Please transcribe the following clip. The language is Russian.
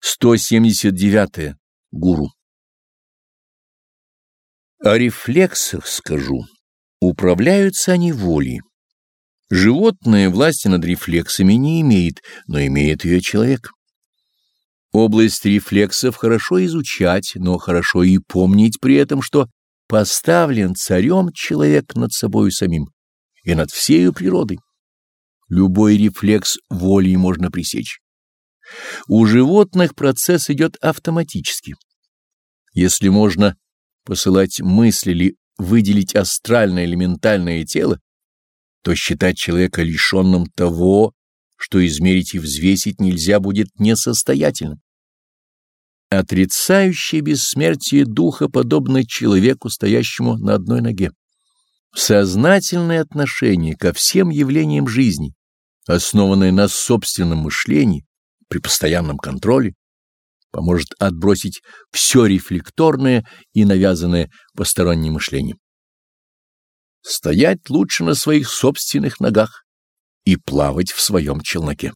179. -е. Гуру. О рефлексах скажу. Управляются они волей. Животное власти над рефлексами не имеет, но имеет ее человек. Область рефлексов хорошо изучать, но хорошо и помнить при этом, что поставлен царем человек над собою самим и над всею природой. Любой рефлекс волей можно пресечь. У животных процесс идет автоматически. Если можно посылать мысли или выделить астральное элементальное тело, то считать человека лишенным того, что измерить и взвесить нельзя будет несостоятельным. Отрицающее бессмертие духа подобно человеку, стоящему на одной ноге. Сознательное отношение ко всем явлениям жизни, основанное на собственном мышлении, при постоянном контроле поможет отбросить все рефлекторное и навязанное посторонним мышлением. Стоять лучше на своих собственных ногах и плавать в своем челноке.